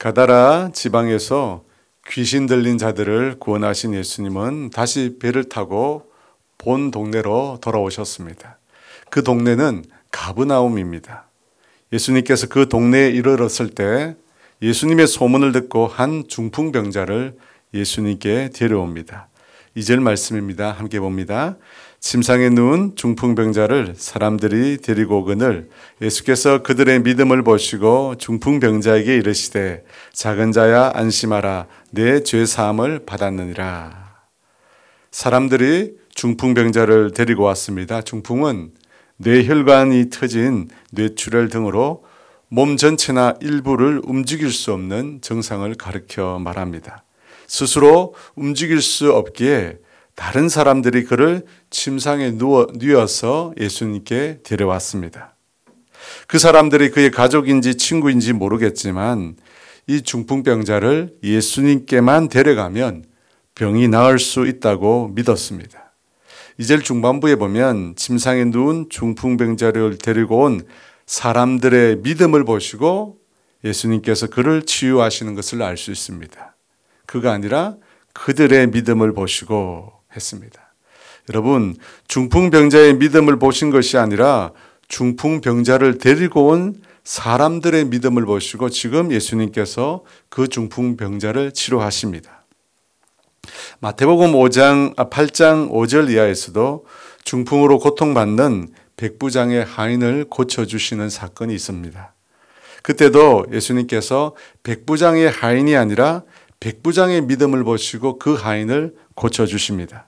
가다라 지방에서 귀신 들린 자들을 구원하신 예수님은 다시 배를 타고 본 동네로 돌아오셨습니다. 그 동네는 가브나움입니다. 예수님께서 그 동네에 이르렀을 때 예수님의 소문을 듣고 한 중풍병자를 예수님께 데려옵니다. 이절 말씀입니다. 함께 봅니다. 침상에 누운 중풍병자를 사람들이 데리고 오거늘 예수께서 그들의 믿음을 보시고 중풍병자에게 이르시되 작은 자야 안심하라 내 죄 사함을 받았느니라. 사람들이 중풍병자를 데리고 왔습니다. 중풍은 뇌혈관이 터진 뇌출혈 등으로 몸 전체나 일부를 움직일 수 없는 증상을 가르켜 말합니다. 스스로 움직일 수 없기에 다른 사람들이 그를 침상에 누워, 누워서 예수님께 데려왔습니다. 그 사람들이 그의 가족인지 친구인지 모르겠지만 이 중풍병자를 예수님께만 데려가면 병이 나을 수 있다고 믿었습니다. 이절 중반부에 보면 침상에 누운 중풍병자를 데리고 온 사람들의 믿음을 보시고 예수님께서 그를 치유하시는 것을 알 수 있습니다. 그가 아니라 그들의 믿음을 보시고 했습니다. 여러분, 중풍병자의 믿음을 보신 것이 아니라 중풍병자를 데리고 온 사람들의 믿음을 보시고 지금 예수님께서 그 중풍병자를 치료하십니다. 마태복음 5장, 8장 아, 5절 이하에서도 중풍으로 고통받는 백부장의 하인을 고쳐 주시는 사건이 있습니다. 그때도 예수님께서 백부장의 하인이 아니라 백부장의 믿음을 보시고 그 하인을 고쳐주십니다.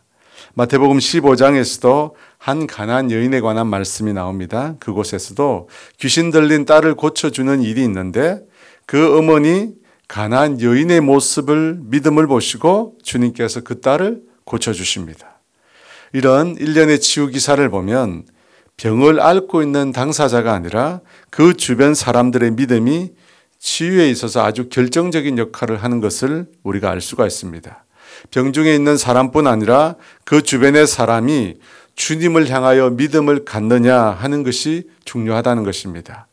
마태복음 15장에서도 한 가난 여인에 관한 말씀이 나옵니다. 그곳에서도 귀신 들린 딸을 고쳐주는 일이 있는데 그 어머니 가난 여인의 모습을 믿음을 보시고 주님께서 그 딸을 고쳐주십니다. 이런 일련의 치유 기사를 보면 병을 앓고 있는 당사자가 아니라 그 주변 사람들의 믿음이 치유에 있어서 아주 결정적인 역할을 하는 것을 우리가 알 수가 있습니다. 병중에 있는 사람뿐 아니라 그 주변의 사람이 주님을 향하여 믿음을 갖느냐 하는 것이 중요하다는 것입니다.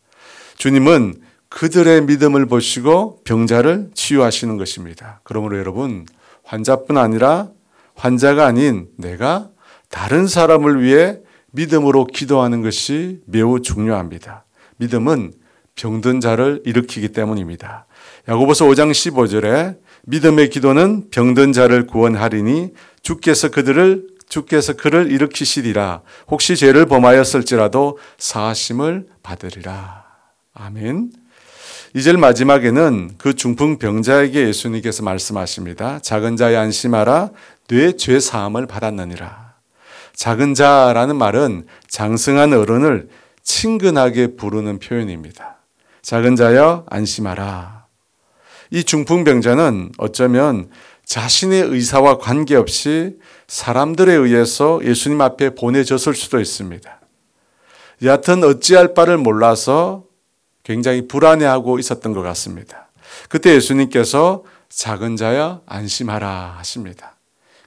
주님은 그들의 믿음을 보시고 병자를 치유하시는 것입니다. 그러므로 여러분, 환자뿐 아니라 환자가 아닌 내가 다른 사람을 위해 믿음으로 기도하는 것이 매우 중요합니다. 믿음은 병든 자를 일으키기 때문입니다. 야고보서 5장 15절에 믿음의 기도는 병든 자를 구원하리니 주께서 그들을 주께서 그를 일으키시리라 혹시 죄를 범하였을지라도 사하심을 받으리라. 아멘. 이절 마지막에는 그 중풍 병자에게 예수님께서 말씀하십니다. 작은 자의 안심하라 뇌 죄 사함을 받았느니라. 작은 자라는 말은 장승한 어른을 친근하게 부르는 표현입니다. 작은 자여 안심하라. 이 중풍병자는 어쩌면 자신의 의사와 관계없이 사람들에 의해서 예수님 앞에 보내졌을 수도 있습니다. 여하튼 어찌할 바를 몰라서 굉장히 불안해하고 있었던 것 같습니다. 그때 예수님께서 작은 자여 안심하라 하십니다.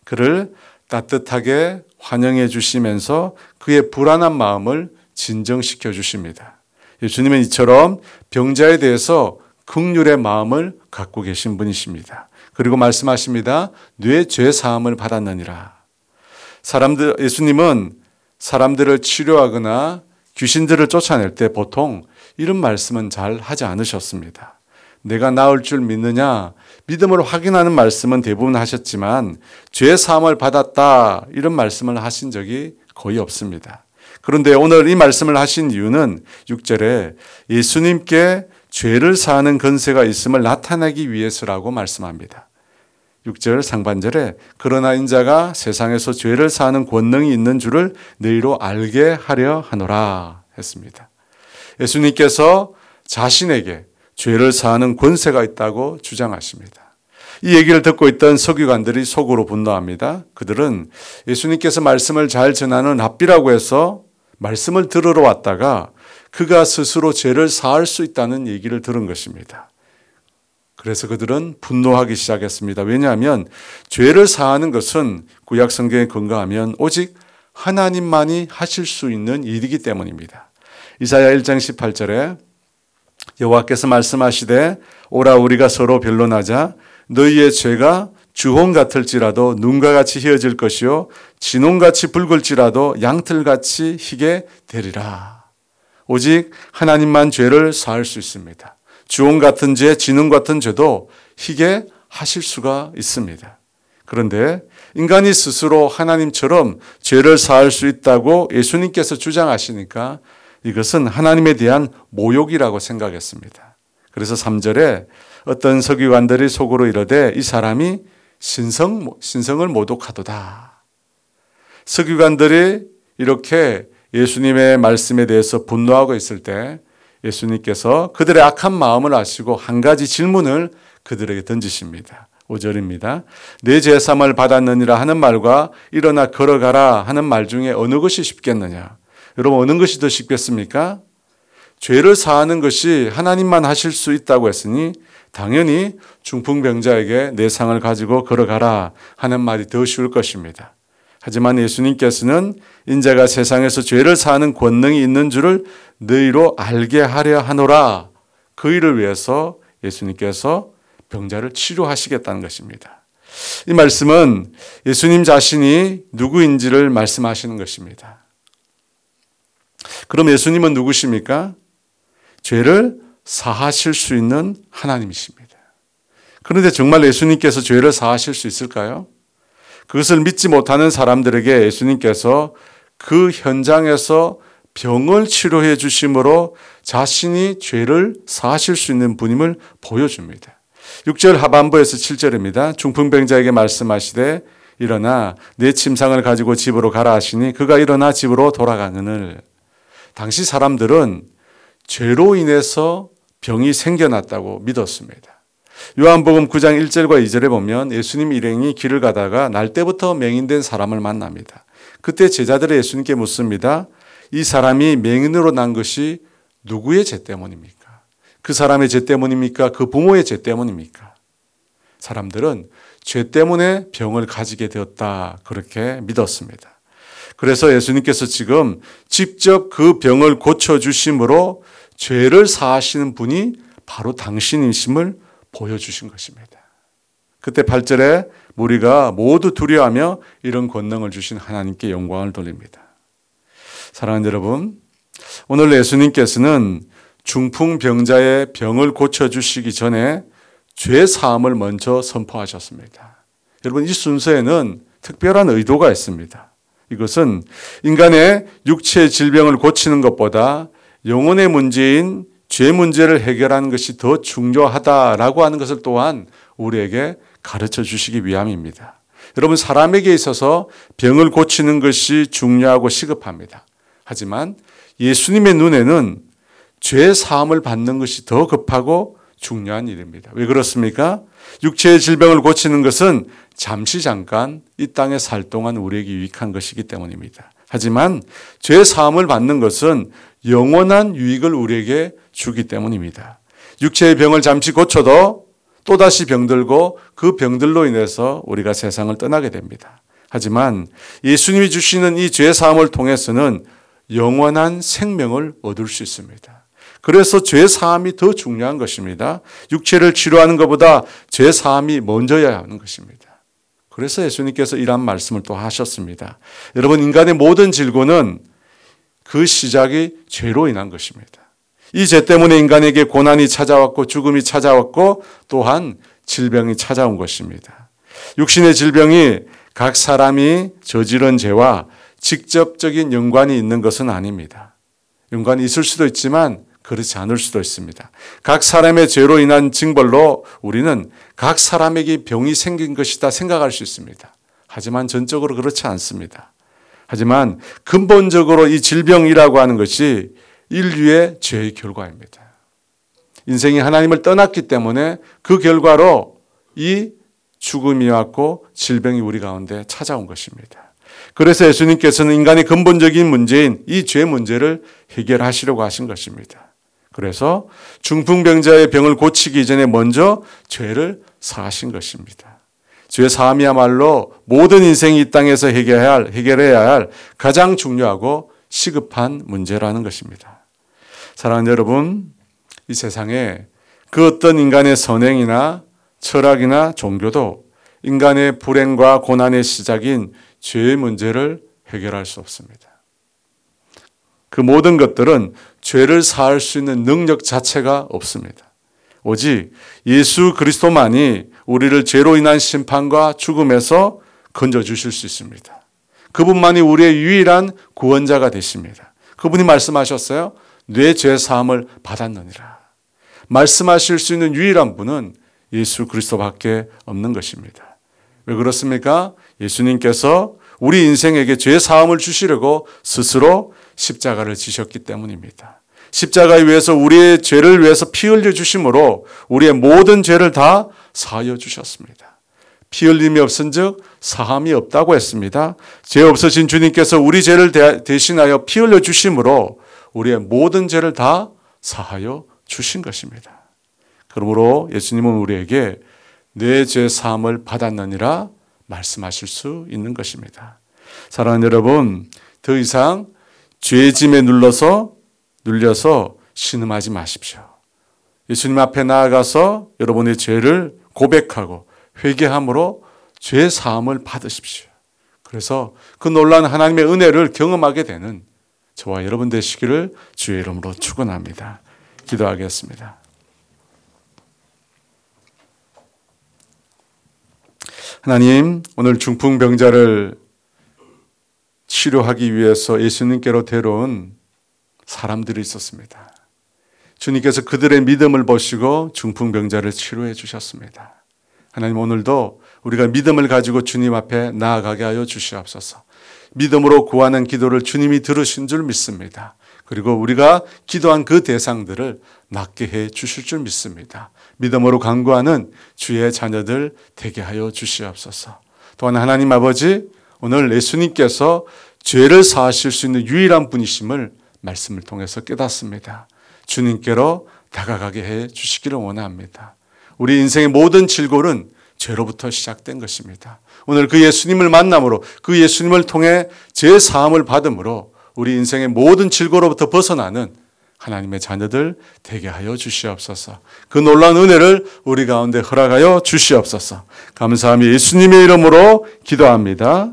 그를 따뜻하게 환영해 주시면서 그의 불안한 마음을 진정시켜 주십니다. 예수님은 이처럼 병자에 대해서 극률의 마음을 갖고 계신 분이십니다. 그리고 말씀하십니다. 뇌 죄 사함을 받았느니라. 사람들 예수님은 사람들을 치료하거나 귀신들을 쫓아낼 때 보통 이런 말씀은 잘 하지 않으셨습니다. 내가 나을 줄 믿느냐? 믿음으로 확인하는 말씀은 대부분 하셨지만 죄 사함을 받았다 이런 말씀을 하신 적이 거의 없습니다. 그런데 오늘 이 말씀을 하신 이유는 6절에 예수님께 죄를 사하는 건세가 있음을 나타내기 위해서라고 말씀합니다. 6절 상반절에 그러나 인자가 세상에서 죄를 사하는 권능이 있는 줄을 너희로 알게 하려 하노라 했습니다. 예수님께서 자신에게 죄를 사하는 권세가 있다고 주장하십니다. 이 얘기를 듣고 있던 서기관들이 속으로 분노합니다. 그들은 예수님께서 말씀을 잘 전하는 랍비라고 해서 말씀을 들으러 왔다가 그가 스스로 죄를 사할 수 있다는 얘기를 들은 것입니다. 그래서 그들은 분노하기 시작했습니다. 왜냐하면 죄를 사하는 것은 구약 성경에 근거하면 오직 하나님만이 하실 수 있는 일이기 때문입니다. 이사야 1장 18절에 여호와께서 말씀하시되 오라 우리가 서로 변론하자 너희의 죄가 주홍 같을지라도 눈과 같이 희어질 것이요 진홍같이 붉을지라도 양틀같이 희게 되리라. 오직 하나님만 죄를 사할 수 있습니다. 주홍 같은 죄, 진홍 같은 죄도 희게 하실 수가 있습니다. 그런데 인간이 스스로 하나님처럼 죄를 사할 수 있다고 예수님께서 주장하시니까 이것은 하나님에 대한 모욕이라고 생각했습니다. 그래서 3절에 어떤 서기관들이 속으로 이르되 이 사람이 신성, 신성을 모독하도다. 서기관들이 이렇게 예수님의 말씀에 대해서 분노하고 있을 때 예수님께서 그들의 악한 마음을 아시고 한 가지 질문을 그들에게 던지십니다. 5절입니다. 내 제삼을 받았느니라 하는 말과 일어나 걸어가라 하는 말 중에 어느 것이 쉽겠느냐? 여러분 어느 것이 더 쉽겠습니까? 죄를 사하는 것이 하나님만 하실 수 있다고 했으니 당연히 중풍병자에게 내 상을 가지고 걸어가라 하는 말이 더 쉬울 것입니다. 하지만 예수님께서는 인자가 세상에서 죄를 사하는 권능이 있는 줄을 너희로 알게 하려 하노라. 그 일을 위해서 예수님께서 병자를 치료하시겠다는 것입니다. 이 말씀은 예수님 자신이 누구인지를 말씀하시는 것입니다. 그럼 예수님은 누구십니까? 죄를 사하실 수 있는 하나님이십니다. 그런데 정말 예수님께서 죄를 사하실 수 있을까요? 그것을 믿지 못하는 사람들에게 예수님께서 그 현장에서 병을 치료해 주심으로 자신이 죄를 사하실 수 있는 분임을 보여줍니다. 6절 하반부에서 7절입니다. 중풍병자에게 말씀하시되 일어나 내 침상을 가지고 집으로 가라 하시니 그가 일어나 집으로 돌아가느늘 당시 사람들은 죄로 인해서 병이 생겨났다고 믿었습니다. 요한복음 9장 1절과 2절에 보면 예수님 일행이 길을 가다가 날 때부터 맹인된 사람을 만납니다. 그때 제자들이 예수님께 묻습니다. 이 사람이 맹인으로 난 것이 누구의 죄 때문입니까? 그 사람의 죄 때문입니까? 그 부모의 죄 때문입니까? 사람들은 죄 때문에 병을 가지게 되었다. 그렇게 믿었습니다. 그래서 예수님께서 지금 직접 그 병을 고쳐주심으로 죄를 사하시는 분이 바로 당신이심을 보여주신 것입니다. 그때 8절에 우리가 모두 두려워하며 이런 권능을 주신 하나님께 영광을 돌립니다. 사랑하는 여러분, 오늘 예수님께서는 중풍병자의 병을 고쳐주시기 전에 죄 사함을 먼저 선포하셨습니다. 여러분, 이 순서에는 특별한 의도가 있습니다. 이것은 인간의 육체 질병을 고치는 것보다 영혼의 문제인 죄 문제를 해결하는 것이 더 중요하다라고 하는 것을 또한 우리에게 가르쳐 주시기 위함입니다. 여러분, 사람에게 있어서 병을 고치는 것이 중요하고 시급합니다. 하지만 예수님의 눈에는 죄 사함을 받는 것이 더 급하고 중요한 일입니다. 왜 그렇습니까? 육체의 질병을 고치는 것은 잠시 잠깐 이 땅에 살 동안 우리에게 유익한 것이기 때문입니다. 하지만 죄 사함을 받는 것은 영원한 유익을 우리에게 주기 때문입니다. 육체의 병을 잠시 고쳐도 또다시 병들고 그 병들로 인해서 우리가 세상을 떠나게 됩니다. 하지만 예수님이 주시는 이 죄 사함을 통해서는 영원한 생명을 얻을 수 있습니다. 그래서 죄 사함이 더 중요한 것입니다. 육체를 치료하는 것보다 죄 사함이 먼저야 하는 것입니다. 그래서 예수님께서 이런 말씀을 또 하셨습니다. 여러분 인간의 모든 질고는 그 시작이 죄로 인한 것입니다. 이 죄 때문에 인간에게 고난이 찾아왔고 죽음이 찾아왔고 또한 질병이 찾아온 것입니다. 육신의 질병이 각 사람이 저지른 죄와 직접적인 연관이 있는 것은 아닙니다. 연관이 있을 수도 있지만 그렇지 않을 수도 있습니다. 각 사람의 죄로 인한 징벌로 우리는 각 사람에게 병이 생긴 것이다 생각할 수 있습니다. 하지만 전적으로 그렇지 않습니다. 하지만 근본적으로 이 질병이라고 하는 것이 인류의 죄의 결과입니다. 인생이 하나님을 떠났기 때문에 그 결과로 이 죽음이 왔고 질병이 우리 가운데 찾아온 것입니다. 그래서 예수님께서는 인간의 근본적인 문제인 이 죄 문제를 해결하시려고 하신 것입니다. 그래서 중풍병자의 병을 고치기 전에 먼저 죄를 사하신 것입니다. 죄 사함이야말로 모든 인생이 이 땅에서 해결해야 할, 해결해야 할 가장 중요하고 시급한 문제라는 것입니다. 사랑하는 여러분, 이 세상에 그 어떤 인간의 선행이나 철학이나 종교도 인간의 불행과 고난의 시작인 죄의 문제를 해결할 수 없습니다. 그 모든 것들은 죄를 사할 수 있는 능력 자체가 없습니다. 오직 예수 그리스도만이 우리를 죄로 인한 심판과 죽음에서 건져 주실 수 있습니다. 그분만이 우리의 유일한 구원자가 되십니다. 그분이 말씀하셨어요. 뇌 죄 사함을 받았느니라. 말씀하실 수 있는 유일한 분은 예수 그리스도밖에 없는 것입니다. 왜 그렇습니까? 예수님께서 우리 인생에게 죄 사함을 주시려고 스스로 십자가를 지셨기 때문입니다. 십자가에 위해서 우리의 죄를 위해서 피 흘려 주심으로 우리의 모든 죄를 다 사하여 주셨습니다. 피 흘림이 없은즉 사함이 없다고 했습니다. 죄 없으신 주님께서 우리 죄를 대신하여 피 흘려 주심으로 우리의 모든 죄를 다 사하여 주신 것입니다. 그러므로 예수님은 우리에게 내 죄 사함을 받았느니라 말씀하실 수 있는 것입니다. 사랑하는 여러분, 더 이상 죄짐에 눌러서 눌려서 신음하지 마십시오. 예수님 앞에 나아가서 여러분의 죄를 고백하고 회개함으로 죄 사함을 받으십시오. 그래서 그 놀라운 하나님의 은혜를 경험하게 되는 저와 여러분 되시기를 주의 이름으로 축원합니다. 기도하겠습니다. 하나님, 오늘 중풍병자를 치료하기 위해서 예수님께로 데려온 사람들이 있었습니다. 주님께서 그들의 믿음을 보시고 중풍병자를 치료해 주셨습니다. 하나님 오늘도 우리가 믿음을 가지고 주님 앞에 나아가게 하여 주시옵소서. 믿음으로 구하는 기도를 주님이 들으신 줄 믿습니다. 그리고 우리가 기도한 그 대상들을 낫게 해 주실 줄 믿습니다. 믿음으로 간구하는 주의 자녀들 되게 하여 주시옵소서. 또한 하나님 아버지 오늘 예수님께서 죄를 사하실 수 있는 유일한 분이심을 말씀을 통해서 깨닫습니다. 주님께로 다가가게 해 주시기를 원합니다. 우리 인생의 모든 질골은 죄로부터 시작된 것입니다. 오늘 그 예수님을 만남으로 그 예수님을 통해 제 사함을 받음으로 우리 인생의 모든 질고로부터 벗어나는 하나님의 자녀들 되게 하여 주시옵소서. 그 놀라운 은혜를 우리 가운데 허락하여 주시옵소서. 감사함이 예수님의 이름으로 기도합니다.